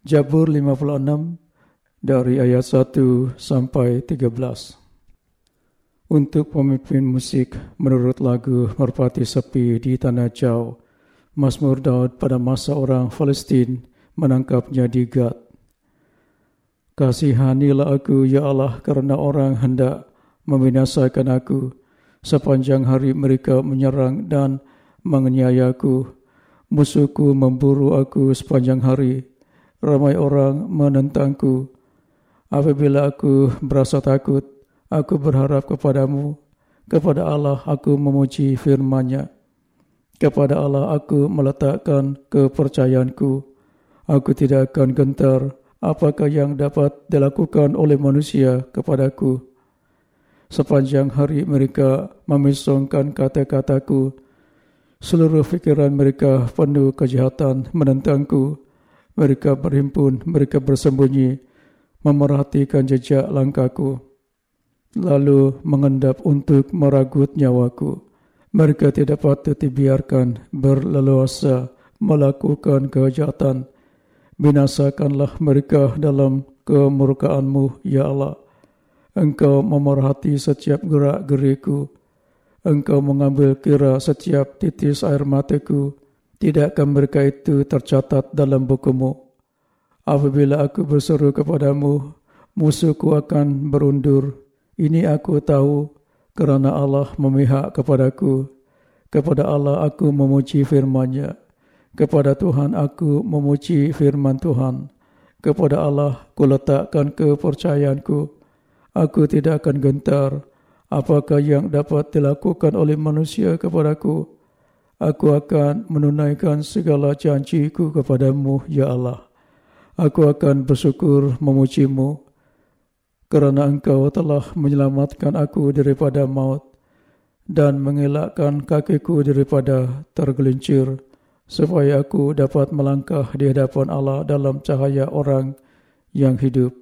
Jabur 56 dari ayat 1 sampai 13. Untuk pemimpin musik menurut lagu Merpati Sepi di Tanah Jauh, Mazmur Daud pada masa orang Palestin menangkapnya di Gad. Kasihanilah aku, Ya Allah, kerana orang hendak membinasakan aku. Sepanjang hari mereka menyerang dan menganiayaku. Musuhku memburu aku sepanjang hari ramai orang menentangku. Apabila aku berasa takut, aku berharap kepadamu. Kepada Allah aku memuji firman-Nya. Kepada Allah aku meletakkan kepercayaanku. Aku tidak akan gentar apakah yang dapat dilakukan oleh manusia kepadaku. Sepanjang hari mereka memisongkan kata-kataku. Seluruh fikiran mereka penuh kejahatan menentangku. Mereka berhimpun, mereka bersembunyi, memerhatikan jejak langkahku, lalu mengendap untuk meragut nyawaku. Mereka tidak patut dibiarkan berleluasa melakukan kejahatan. Binasakanlah mereka dalam kemurkaanmu, Ya Allah. Engkau memerhati setiap gerak geriku. Engkau mengambil kira setiap titis air mataku. Tidakkah mereka itu tercatat dalam bukumu? Apabila aku berseru kepadamu, musuhku akan berundur. Ini aku tahu kerana Allah memihak kepadaku. Kepada Allah aku memuji firman-Nya. Kepada Tuhan aku memuji firman Tuhan. Kepada Allah ku letakkan kepercayaanku. Aku tidak akan gentar apakah yang dapat dilakukan oleh manusia kepadaku aku akan menunaikan segala janjiku kepadamu, Ya Allah. Aku akan bersyukur memujimu kerana engkau telah menyelamatkan aku daripada maut dan mengelakkan kakiku daripada tergelincir supaya aku dapat melangkah di hadapan Allah dalam cahaya orang yang hidup.